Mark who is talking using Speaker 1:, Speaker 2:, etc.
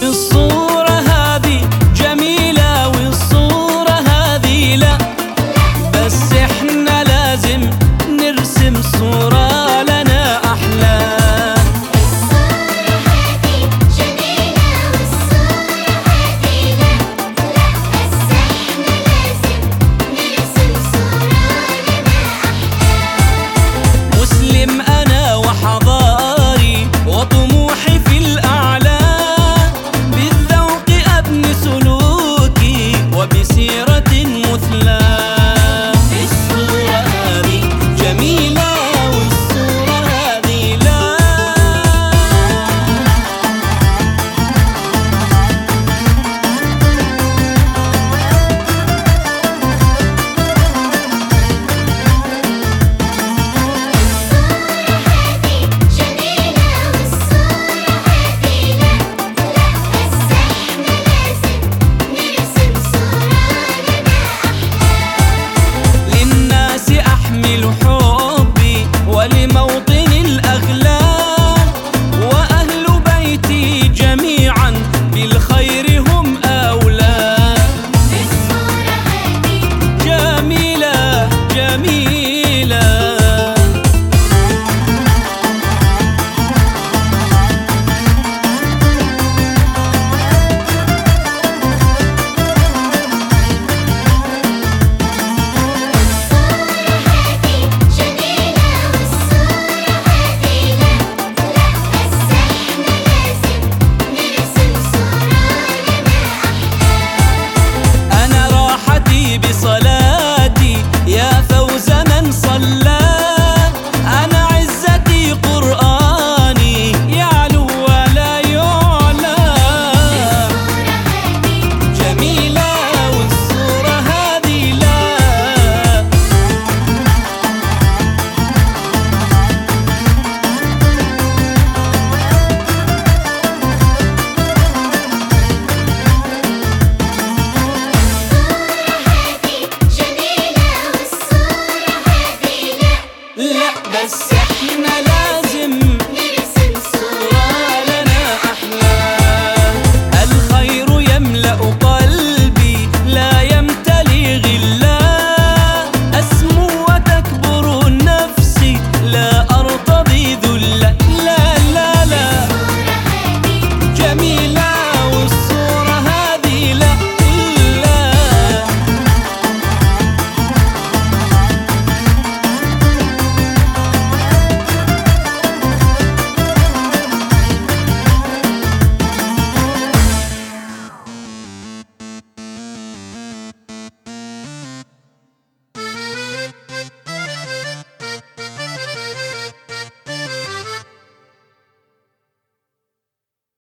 Speaker 1: Eu sou بس إحنا لا